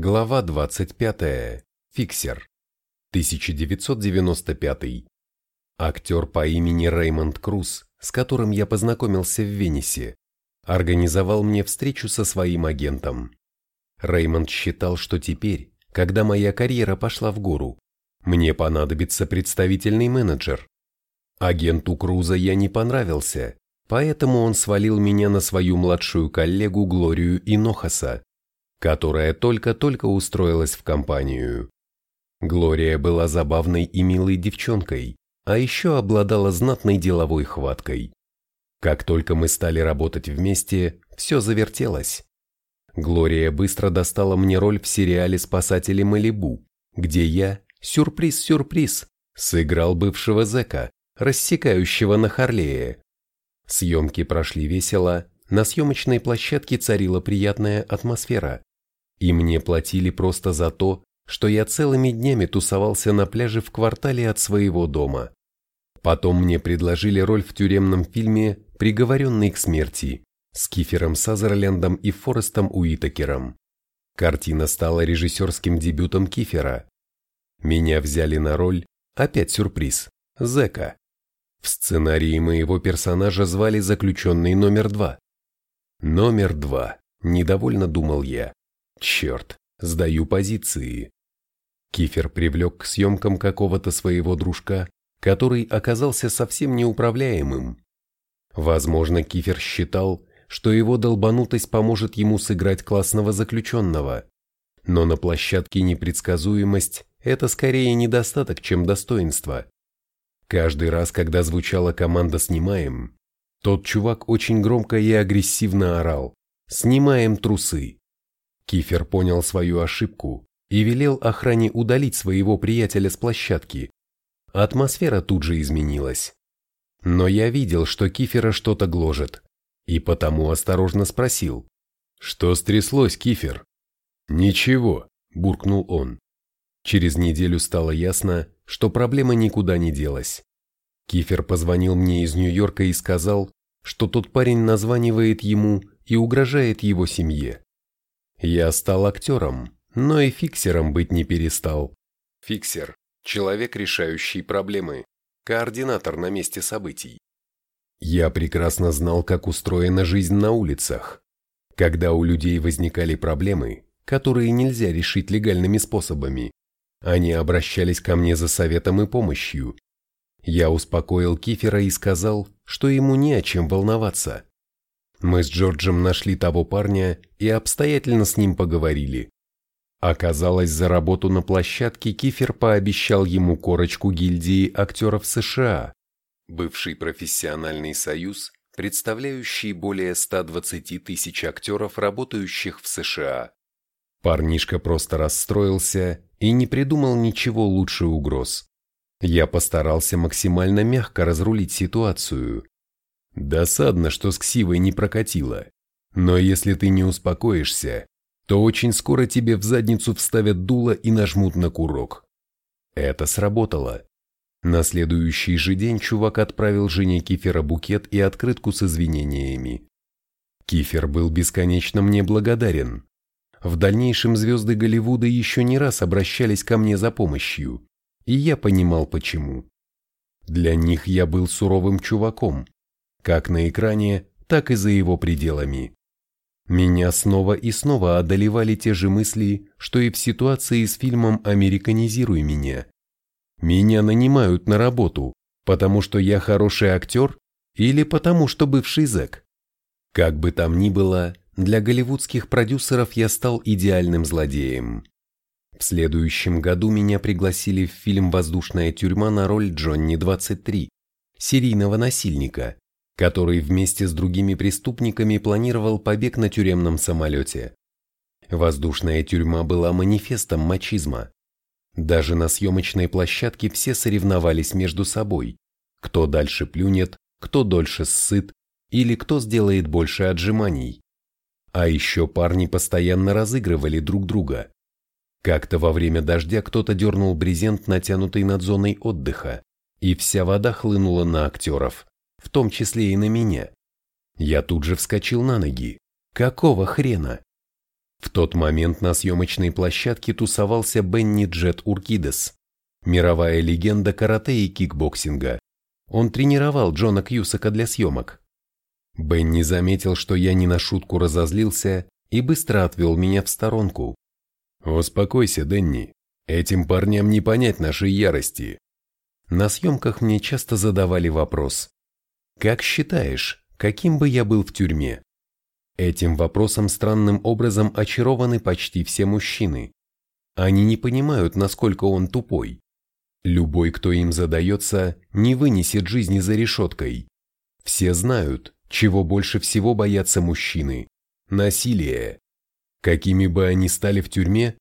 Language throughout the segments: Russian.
Глава 25. Фиксер. 1995. Актер по имени Реймонд Круз, с которым я познакомился в Венесе, организовал мне встречу со своим агентом. Реймонд считал, что теперь, когда моя карьера пошла в гору, мне понадобится представительный менеджер. Агенту Круза я не понравился, поэтому он свалил меня на свою младшую коллегу Глорию Инохаса, которая только-только устроилась в компанию. Глория была забавной и милой девчонкой, а еще обладала знатной деловой хваткой. Как только мы стали работать вместе, все завертелось. Глория быстро достала мне роль в сериале «Спасатели Малибу», где я, сюрприз-сюрприз, сыграл бывшего зэка, рассекающего на Харлее. Съемки прошли весело, на съемочной площадке царила приятная атмосфера. И мне платили просто за то, что я целыми днями тусовался на пляже в квартале от своего дома. Потом мне предложили роль в тюремном фильме «Приговоренный к смерти» с Кифером Сазерлендом и Форестом Уитакером. Картина стала режиссерским дебютом Кифера. Меня взяли на роль, опять сюрприз, Зека. В сценарии моего персонажа звали заключенный номер два. Номер два, недовольно думал я. Черт, сдаю позиции. Кифер привлек к съемкам какого-то своего дружка, который оказался совсем неуправляемым. Возможно, Кифер считал, что его долбанутость поможет ему сыграть классного заключенного. Но на площадке непредсказуемость – это скорее недостаток, чем достоинство. Каждый раз, когда звучала команда «Снимаем», тот чувак очень громко и агрессивно орал «Снимаем трусы». Кифер понял свою ошибку и велел охране удалить своего приятеля с площадки. Атмосфера тут же изменилась. Но я видел, что Кифера что-то гложет, и потому осторожно спросил. «Что стряслось, Кифер?» «Ничего», – буркнул он. Через неделю стало ясно, что проблема никуда не делась. Кифер позвонил мне из Нью-Йорка и сказал, что тот парень названивает ему и угрожает его семье. Я стал актером, но и фиксером быть не перестал. Фиксер – человек, решающий проблемы, координатор на месте событий. Я прекрасно знал, как устроена жизнь на улицах. Когда у людей возникали проблемы, которые нельзя решить легальными способами, они обращались ко мне за советом и помощью. Я успокоил Кифера и сказал, что ему не о чем волноваться. Мы с Джорджем нашли того парня и обстоятельно с ним поговорили. Оказалось, за работу на площадке Кифер пообещал ему корочку гильдии актеров США, бывший профессиональный союз, представляющий более 120 тысяч актеров, работающих в США. Парнишка просто расстроился и не придумал ничего лучше угроз. Я постарался максимально мягко разрулить ситуацию, Досадно, что с ксивой не прокатило. Но если ты не успокоишься, то очень скоро тебе в задницу вставят дуло и нажмут на курок. Это сработало. На следующий же день чувак отправил жене Кифера букет и открытку с извинениями. Кифер был бесконечно мне благодарен. В дальнейшем звезды Голливуда еще не раз обращались ко мне за помощью, и я понимал почему. Для них я был суровым чуваком, как на экране, так и за его пределами. Меня снова и снова одолевали те же мысли, что и в ситуации с фильмом «Американизируй меня». Меня нанимают на работу, потому что я хороший актер или потому что бывший зэк. Как бы там ни было, для голливудских продюсеров я стал идеальным злодеем. В следующем году меня пригласили в фильм «Воздушная тюрьма» на роль Джонни-23, серийного насильника, который вместе с другими преступниками планировал побег на тюремном самолете. Воздушная тюрьма была манифестом мачизма. Даже на съемочной площадке все соревновались между собой, кто дальше плюнет, кто дольше ссыт или кто сделает больше отжиманий. А еще парни постоянно разыгрывали друг друга. Как-то во время дождя кто-то дернул брезент, натянутый над зоной отдыха, и вся вода хлынула на актеров в том числе и на меня. Я тут же вскочил на ноги. Какого хрена? В тот момент на съемочной площадке тусовался Бенни Джет Уркидес, мировая легенда карате и кикбоксинга. Он тренировал Джона Кьюсака для съемок. Бенни заметил, что я не на шутку разозлился и быстро отвел меня в сторонку. «Успокойся, Дэнни, этим парням не понять нашей ярости». На съемках мне часто задавали вопрос. «Как считаешь, каким бы я был в тюрьме?» Этим вопросом странным образом очарованы почти все мужчины. Они не понимают, насколько он тупой. Любой, кто им задается, не вынесет жизни за решеткой. Все знают, чего больше всего боятся мужчины – насилие. Какими бы они стали в тюрьме,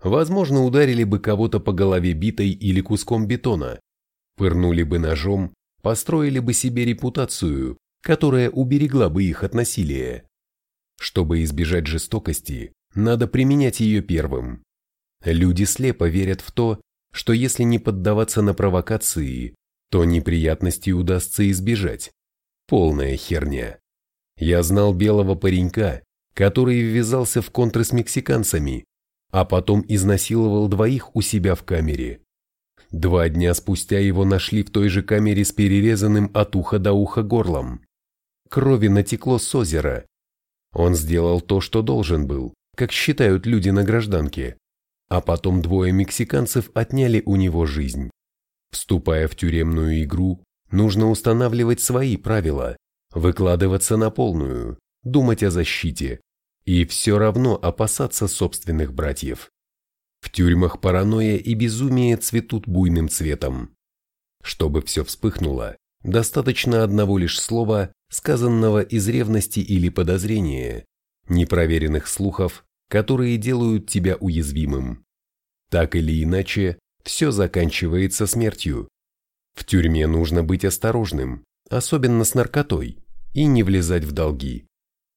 возможно, ударили бы кого-то по голове битой или куском бетона, пырнули бы ножом, построили бы себе репутацию, которая уберегла бы их от насилия. Чтобы избежать жестокости, надо применять ее первым. Люди слепо верят в то, что если не поддаваться на провокации, то неприятностей удастся избежать. Полная херня. Я знал белого паренька, который ввязался в контры с мексиканцами, а потом изнасиловал двоих у себя в камере. Два дня спустя его нашли в той же камере с перерезанным от уха до уха горлом. Крови натекло с озера. Он сделал то, что должен был, как считают люди на гражданке, а потом двое мексиканцев отняли у него жизнь. Вступая в тюремную игру, Нужно устанавливать свои правила, выкладываться на полную, думать о защите и все равно опасаться собственных братьев. В тюрьмах паранойя и безумие цветут буйным цветом. Чтобы все вспыхнуло, достаточно одного лишь слова, сказанного из ревности или подозрения, непроверенных слухов, которые делают тебя уязвимым. Так или иначе, все заканчивается смертью. В тюрьме нужно быть осторожным, особенно с наркотой, и не влезать в долги.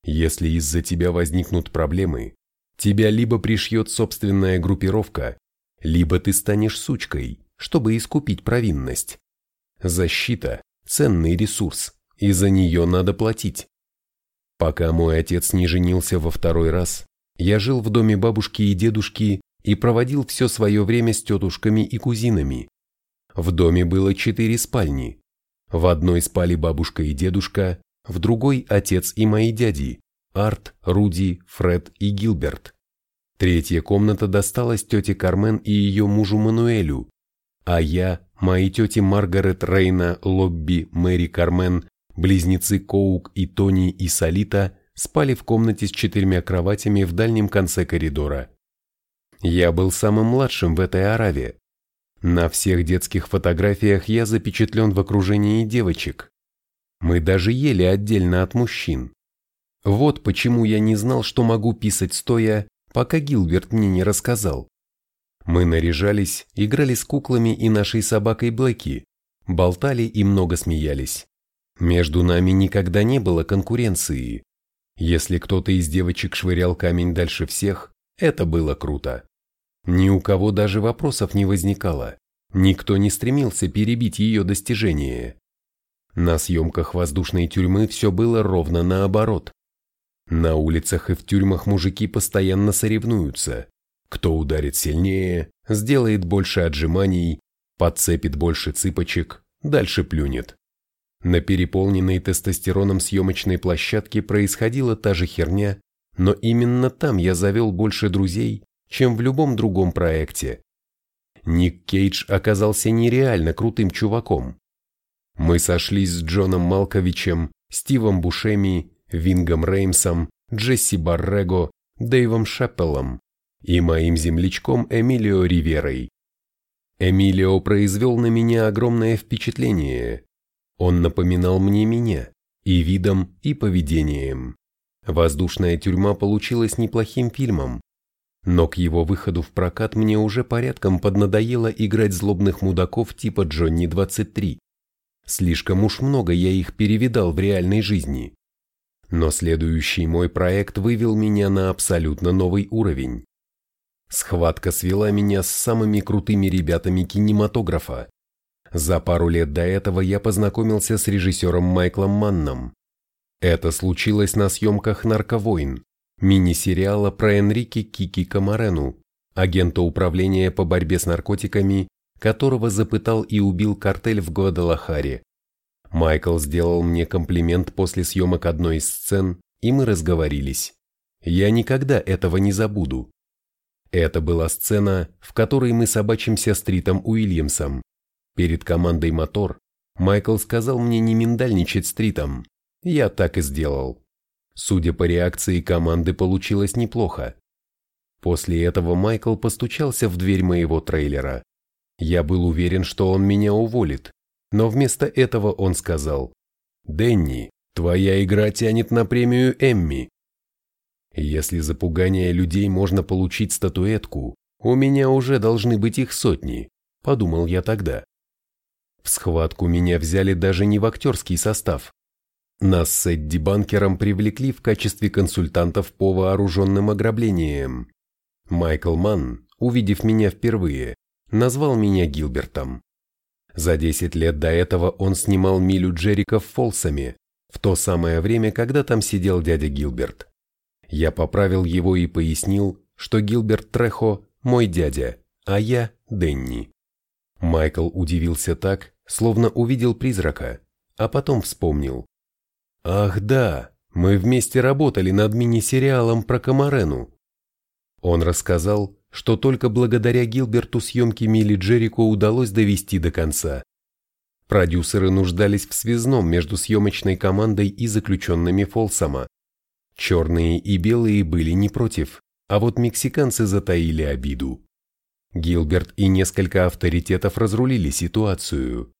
Если из-за тебя возникнут проблемы, тебя либо пришьет собственная группировка, либо ты станешь сучкой, чтобы искупить провинность. Защита – ценный ресурс, и за нее надо платить. Пока мой отец не женился во второй раз, я жил в доме бабушки и дедушки и проводил все свое время с тетушками и кузинами. В доме было четыре спальни. В одной спали бабушка и дедушка, в другой – отец и мои дяди – Арт, Руди, Фред и Гилберт. Третья комната досталась тете Кармен и ее мужу Мануэлю, а я, мои тети Маргарет, Рейна, Лобби, Мэри Кармен, близнецы Коук и Тони и Салита спали в комнате с четырьмя кроватями в дальнем конце коридора. Я был самым младшим в этой араве, на всех детских фотографиях я запечатлен в окружении девочек. Мы даже ели отдельно от мужчин. Вот почему я не знал, что могу писать стоя, пока Гилберт мне не рассказал. Мы наряжались, играли с куклами и нашей собакой Блэки, болтали и много смеялись. Между нами никогда не было конкуренции. Если кто-то из девочек швырял камень дальше всех, это было круто. Ни у кого даже вопросов не возникало. Никто не стремился перебить ее достижения. На съемках воздушной тюрьмы все было ровно наоборот. На улицах и в тюрьмах мужики постоянно соревнуются. Кто ударит сильнее, сделает больше отжиманий, подцепит больше цыпочек, дальше плюнет. На переполненной тестостероном съемочной площадке происходила та же херня, но именно там я завел больше друзей, чем в любом другом проекте. Ник Кейдж оказался нереально крутым чуваком. Мы сошлись с Джоном Малковичем, Стивом Бушеми, Вингом Реймсом, Джесси Баррего, Дэйвом Шеппелом и моим землячком Эмилио Риверой. Эмилио произвел на меня огромное впечатление. Он напоминал мне меня и видом, и поведением. Воздушная тюрьма получилась неплохим фильмом, но к его выходу в прокат мне уже порядком поднадоело играть злобных мудаков типа Джонни 23. Слишком уж много я их перевидал в реальной жизни. Но следующий мой проект вывел меня на абсолютно новый уровень. Схватка свела меня с самыми крутыми ребятами кинематографа. За пару лет до этого я познакомился с режиссером Майклом Манном. Это случилось на съемках «Нарковойн», мини-сериала про Энрике Кики Камарену, агента управления по борьбе с наркотиками, которого запытал и убил картель в Гуадалахаре. Майкл сделал мне комплимент после съемок одной из сцен, и мы разговорились. Я никогда этого не забуду. Это была сцена, в которой мы собачимся с Тритом Уильямсом. Перед командой «Мотор» Майкл сказал мне не миндальничать с Тритом. Я так и сделал. Судя по реакции команды, получилось неплохо. После этого Майкл постучался в дверь моего трейлера. Я был уверен, что он меня уволит, но вместо этого он сказал, «Дэнни, твоя игра тянет на премию Эмми». Если за пугание людей можно получить статуэтку, у меня уже должны быть их сотни, подумал я тогда. В схватку меня взяли даже не в актерский состав. Нас с Эдди Банкером привлекли в качестве консультантов по вооруженным ограблениям. Майкл Манн, увидев меня впервые, назвал меня Гилбертом. За 10 лет до этого он снимал милю Джерика в Фолсами, в то самое время, когда там сидел дядя Гилберт. Я поправил его и пояснил, что Гилберт Трехо – мой дядя, а я – Денни. Майкл удивился так, словно увидел призрака, а потом вспомнил. «Ах да, мы вместе работали над мини-сериалом про Камарену». Он рассказал, что только благодаря Гилберту съемки Милли Джерико удалось довести до конца. Продюсеры нуждались в связном между съемочной командой и заключенными Фолсома. Черные и белые были не против, а вот мексиканцы затаили обиду. Гилберт и несколько авторитетов разрулили ситуацию.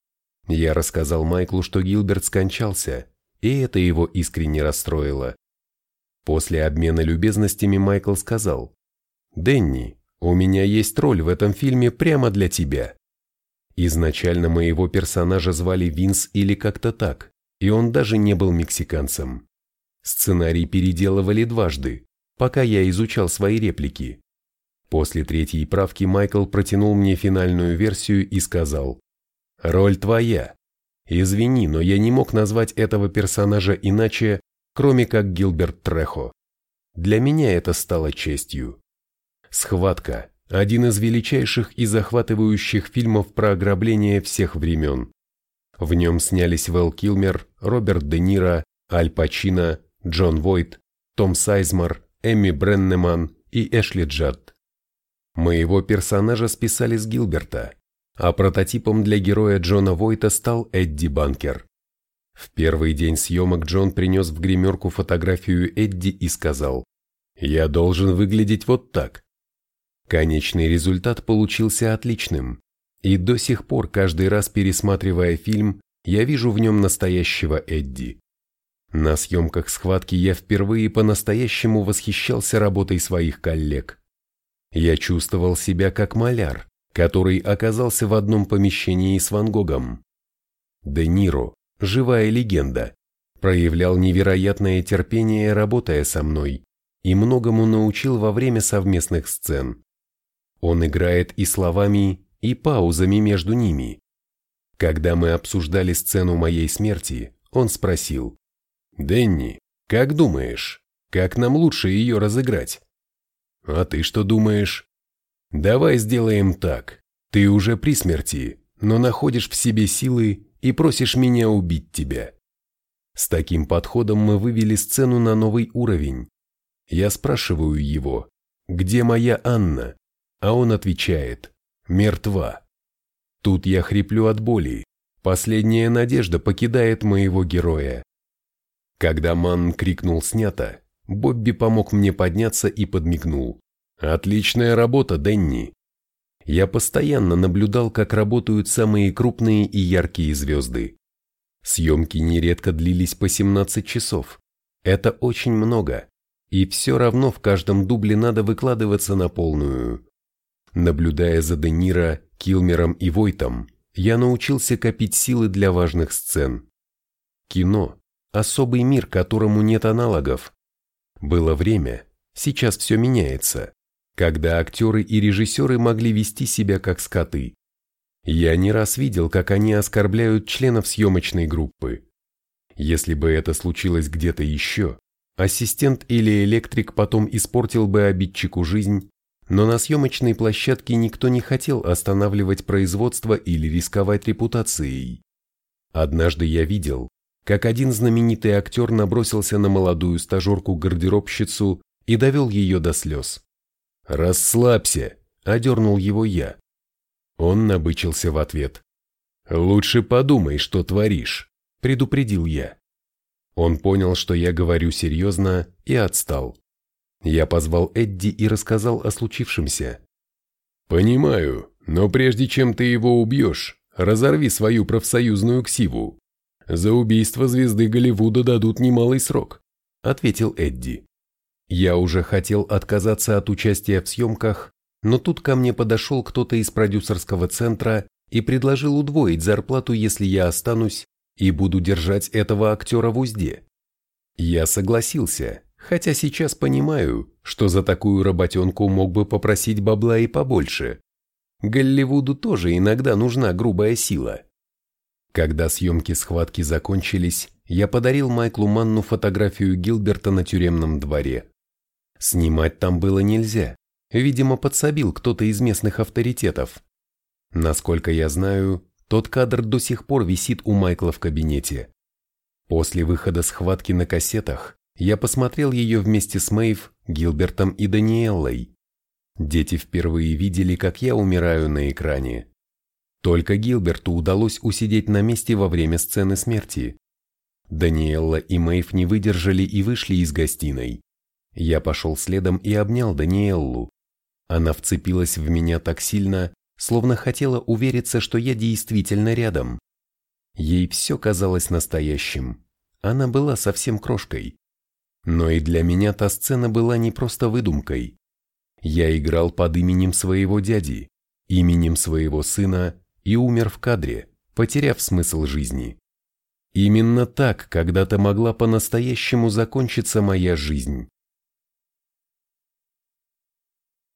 Я рассказал Майклу, что Гилберт скончался, и это его искренне расстроило. После обмена любезностями Майкл сказал, «Дэнни, у меня есть роль в этом фильме прямо для тебя. Изначально моего персонажа звали Винс или как-то так, и он даже не был мексиканцем. Сценарий переделывали дважды, пока я изучал свои реплики. После третьей правки Майкл протянул мне финальную версию и сказал «Роль твоя. Извини, но я не мог назвать этого персонажа иначе, кроме как Гилберт Трехо. Для меня это стало честью». «Схватка» – один из величайших и захватывающих фильмов про ограбление всех времен. В нем снялись Вэл Килмер, Роберт Де Ниро, Аль Пачино, Джон Войт, Том Сайзмар, Эмми Бреннеман и Эшли Джадд. Моего персонажа списали с Гилберта, а прототипом для героя Джона Войта стал Эдди Банкер. В первый день съемок Джон принес в гримерку фотографию Эдди и сказал, «Я должен выглядеть вот так». Конечный результат получился отличным, и до сих пор каждый раз пересматривая фильм, я вижу в нем настоящего Эдди. На съемках схватки я впервые по-настоящему восхищался работой своих коллег. Я чувствовал себя как маляр, который оказался в одном помещении с Ван Гогом. Де Ниро, живая легенда, проявлял невероятное терпение, работая со мной, и многому научил во время совместных сцен. Он играет и словами, и паузами между ними. Когда мы обсуждали сцену моей смерти, он спросил, «Дэнни, как думаешь, как нам лучше ее разыграть?» «А ты что думаешь?» «Давай сделаем так. Ты уже при смерти, но находишь в себе силы и просишь меня убить тебя». С таким подходом мы вывели сцену на новый уровень. Я спрашиваю его, где моя Анна? А он отвечает «Мертва». Тут я хриплю от боли. Последняя надежда покидает моего героя. Когда Ман крикнул «снято», Бобби помог мне подняться и подмигнул. «Отличная работа, Денни!» Я постоянно наблюдал, как работают самые крупные и яркие звезды. Съемки нередко длились по 17 часов. Это очень много. И все равно в каждом дубле надо выкладываться на полную. Наблюдая за Де Ниро, Килмером и Войтом, я научился копить силы для важных сцен. Кино – особый мир, которому нет аналогов. Было время, сейчас все меняется, когда актеры и режиссеры могли вести себя как скоты. Я не раз видел, как они оскорбляют членов съемочной группы. Если бы это случилось где-то еще, ассистент или электрик потом испортил бы обидчику жизнь, но на съемочной площадке никто не хотел останавливать производство или рисковать репутацией. Однажды я видел, как один знаменитый актер набросился на молодую стажерку-гардеробщицу и довел ее до слез. «Расслабься!» – одернул его я. Он набычился в ответ. «Лучше подумай, что творишь», – предупредил я. Он понял, что я говорю серьезно, и отстал. Я позвал Эдди и рассказал о случившемся. «Понимаю, но прежде чем ты его убьешь, разорви свою профсоюзную ксиву. За убийство звезды Голливуда дадут немалый срок», – ответил Эдди. Я уже хотел отказаться от участия в съемках, но тут ко мне подошел кто-то из продюсерского центра и предложил удвоить зарплату, если я останусь и буду держать этого актера в узде. Я согласился, хотя сейчас понимаю, что за такую работенку мог бы попросить бабла и побольше. Голливуду тоже иногда нужна грубая сила. Когда съемки схватки закончились, я подарил Майклу Манну фотографию Гилберта на тюремном дворе. Снимать там было нельзя, видимо подсобил кто-то из местных авторитетов. Насколько я знаю, тот кадр до сих пор висит у Майкла в кабинете. После выхода схватки на кассетах я посмотрел ее вместе с Мэйв, Гилбертом и Даниэллой. Дети впервые видели, как я умираю на экране. Только Гилберту удалось усидеть на месте во время сцены смерти. Даниэлла и Мэйв не выдержали и вышли из гостиной. Я пошел следом и обнял Даниэллу. Она вцепилась в меня так сильно, словно хотела увериться, что я действительно рядом. Ей все казалось настоящим. Она была совсем крошкой. Но и для меня та сцена была не просто выдумкой. Я играл под именем своего дяди, именем своего сына и умер в кадре, потеряв смысл жизни. Именно так когда-то могла по-настоящему закончиться моя жизнь.